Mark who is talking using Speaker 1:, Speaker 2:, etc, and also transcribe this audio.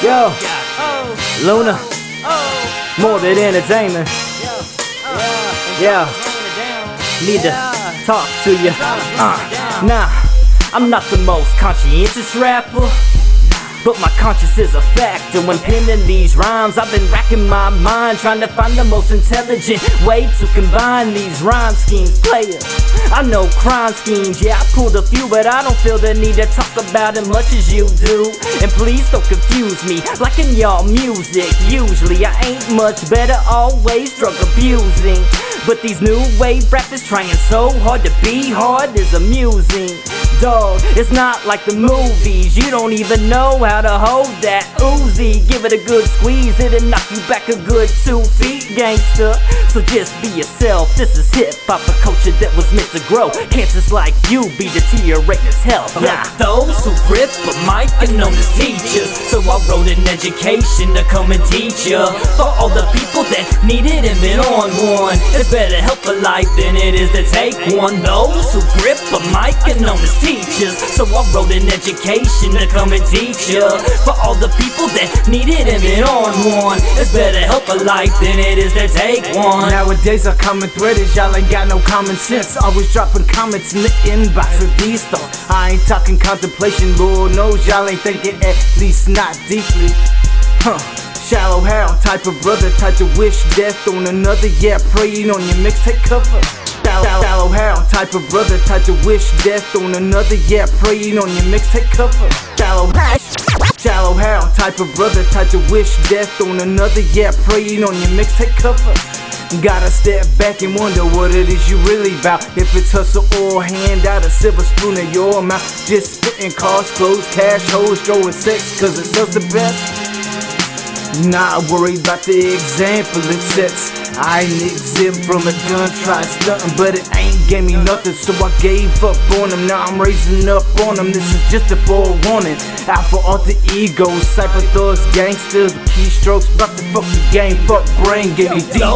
Speaker 1: Yo, Luna, more than entertainment. Yeah, need to talk to you. Uh, nah, I'm not the most conscientious rapper. But my conscience is a factor when penning these rhymes. I've been racking my mind trying to find the most intelligent way to combine these rhyme schemes. Player, I know crime schemes, yeah, I pulled a few, but I don't feel the need to talk about it much as you do. And please don't confuse me, like in y'all music. Usually, I ain't much better, always drug abusing. But these new wave rappers trying so hard to be hard is amusing. Dog, it's not like the movies. You don't even know how to hold that Uzi. Give it a good squeeze, it'll knock you back a good two feet, gangster. So just be yourself. This is hip hop, a culture that was meant to grow. Cancers like you be deteriorating as hell. Yeah. Those who rip a mic are known as teachers. So I wrote an education to come and teach ya. For all the people that need it and been on one. It's better help a life than it is to take one. Those who grip a mic are known as teachers. So I wrote an education to come and teach ya. For all the people that need it and been on one. It's better help a life than it is to take one.
Speaker 2: Nowadays our common thread is y'all ain't got no common sense. Always dropping comments in the inbox with these thoughts. I ain't talking contemplation, Lord knows y'all ain't thinking at least not deeply. Huh. Shallow how type of brother, type to wish death on another. Yeah, praying on your mixtape cover. Shallow, shallow how type of brother, type to wish death on another. Yeah, praying on your mixtape cover. Shallow Shallow how type of brother, type to wish death on another. Yeah, praying on your mixtape cover. Gotta step back and wonder what it is you really about. If it's hustle or hand out a silver spoon in your mouth. Just spitting cars, clothes, cash, hoes, throwing sex, cause it sells the best. Not worried about the example it sets. I ain't exempt from a gun, tried stunting, but it ain't gave me nothing, so I gave up on them. Now I'm raising up on them. This is just a forewarning. All the egos, cypher thugs, gangsters, keystrokes, about to fuck the game, fuck brain, give me deep.